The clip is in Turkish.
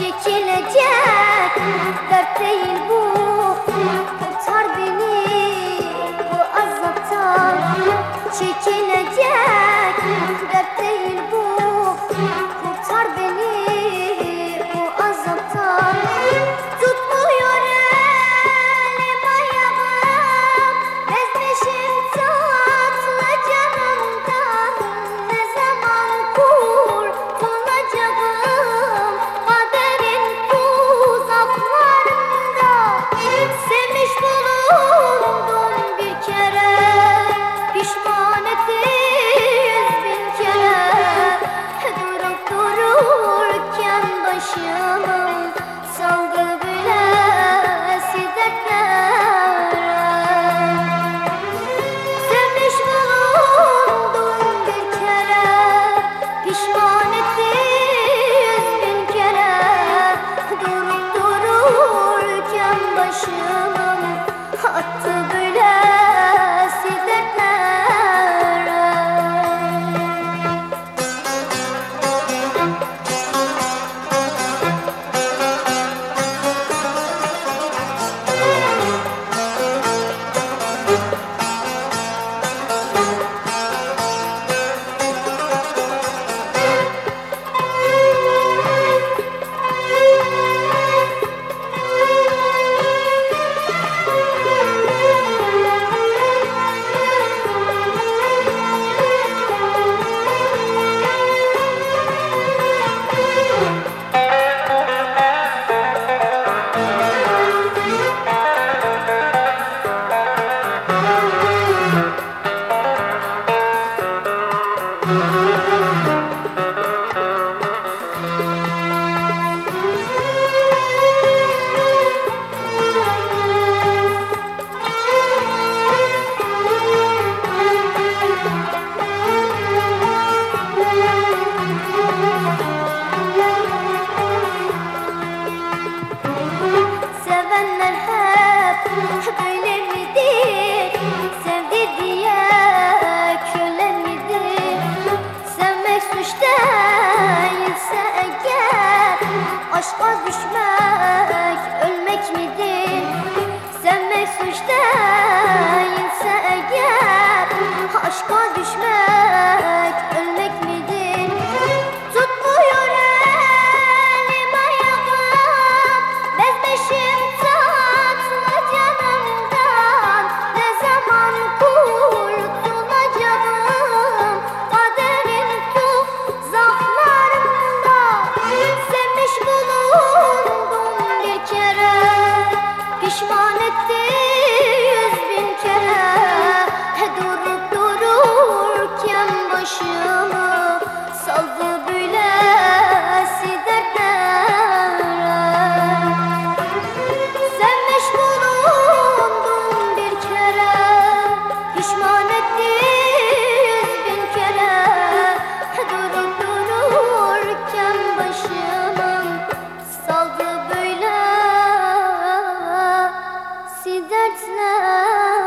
çekilecek moon. Aşka düşmek ölmek midir? Sevmek suç değilse eğer Aşka düşmek it's love.